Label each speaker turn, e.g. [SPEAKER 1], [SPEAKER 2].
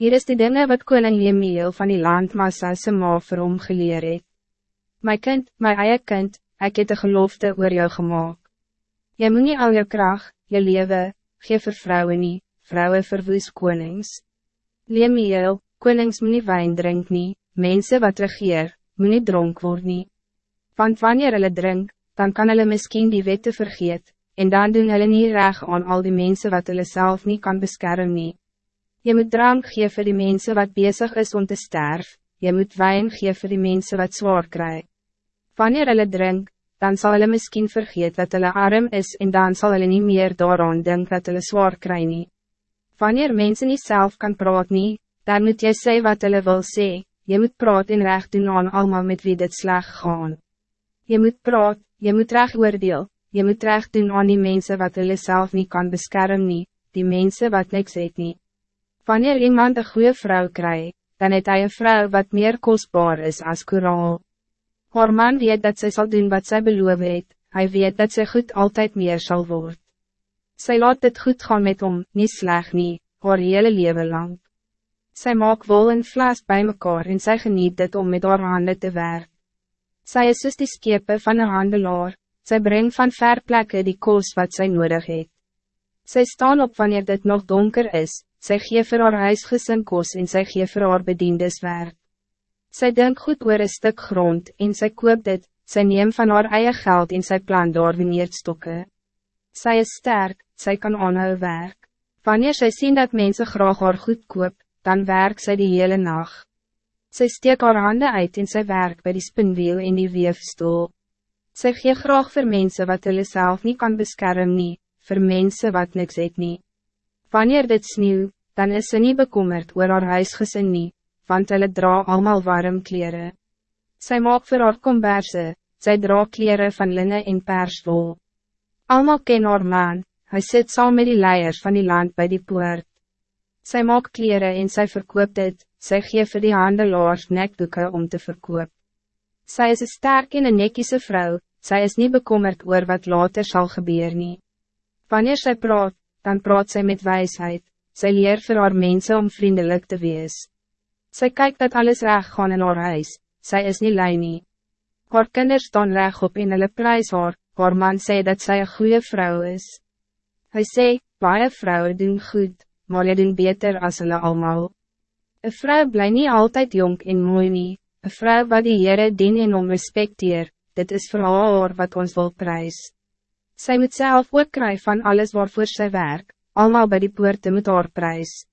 [SPEAKER 1] Hier is die dingen wat koning Jemiel van die land Massa se ma vir hom geleer het. My kind, my eie kind, ek het een gelofte oor jou gemaakt. Jy moet nie al jou kracht, je leven, gee vir vrouwe nie, vrouwe verwoes konings. Jemiel, konings moet nie wijn drink nie, mense wat regeer, moet nie dronk word nie. Want wanneer hulle drink, dan kan hulle miskien die wette vergeet, en dan doen hulle nie reg aan al die mensen wat hulle self niet kan beschermen. nie. Je moet drank gee vir die mensen wat bezig is om te sterven. Je moet wijn gee vir die mensen wat zwaar krijgt. Wanneer hulle drink, dan zal hulle misschien vergeet dat hulle arm is en dan zal hulle niet meer daaraan denk dat hulle zwaar krijgt. nie. Wanneer mensen niet zelf kan praat nie, dan moet jy sê wat hulle wil sê, je moet praat en recht doen aan allemaal met wie dit slag gaan. Je moet praat, je moet recht oordeel, je moet recht doen aan die mensen wat hulle zelf niet kan beschermen, nie, die mensen wat niks het nie. Wanneer iemand een goede vrouw krijgt, dan het hij een vrouw wat meer kostbaar is als koraal. Haar man weet dat zij zal doen wat zij beloof het, hij weet dat zij goed altijd meer zal worden. Zij laat het goed gaan met hom, niet sleg nie, haar hele leven lang. Zij maakt wol en vlas bij mekaar en zij geniet dit om met haar handen te werken. Zij is dus die skepe van een handelaar, zij brengt van ver plekken die koos wat zij nodig heeft. Zij staan op wanneer dit nog donker is, sy gee vir haar huisgesin kos en sy gee vir haar bediendes werk. Sy denk goed oor een stuk grond en sy koop dit, sy neem van haar eie geld en sy plan daar stokke. Sy is sterk, sy kan aanhou werk. Wanneer sy sien dat mensen graag haar goed koop, dan werk sy die hele nacht. Sy steek haar handen uit en sy werk bij die spinwiel en die weefstoel. Sy gee graag voor mensen wat hulle self nie kan beschermen nie, voor mensen wat niks het nie. Wanneer dit sneeuw, dan is ze niet bekommerd oor haar huisgesin nie, want hulle dra allemaal warm kleren. Zij maak vir haar komberse, sy dra kleren van linnen en perswol. Almal ken haar man, hy sit saam met die leiers van die land bij die poort. Zij maak kleren en zij verkoopt dit, sy gee vir die handelaars nekdoeken om te verkoop. Zij is een sterk en een nekkiese vrouw, zij is niet bekommerd oor wat later zal gebeuren. Wanneer zij praat, dan praat zij met wijsheid, zij leert voor haar mensen om vriendelijk te wees. Zij kijkt dat alles recht gaan in haar huis, zij is niet lui nie. Haar kinders staan recht op in hulle prijs haar, haar man sê dat zij een goede vrouw is. Hij sê, baie vrouwen doen goed, maar je doen beter als hulle allemaal. Een vrouw blijft niet altijd jong en mooi nie, een vrouw wat die Heere dien en om respecteer, dit is voor haar wat ons wil prijs. Zij moet zelf ook kry van alles waarvoor zij werk, allemaal bij die poorte met haar prijs.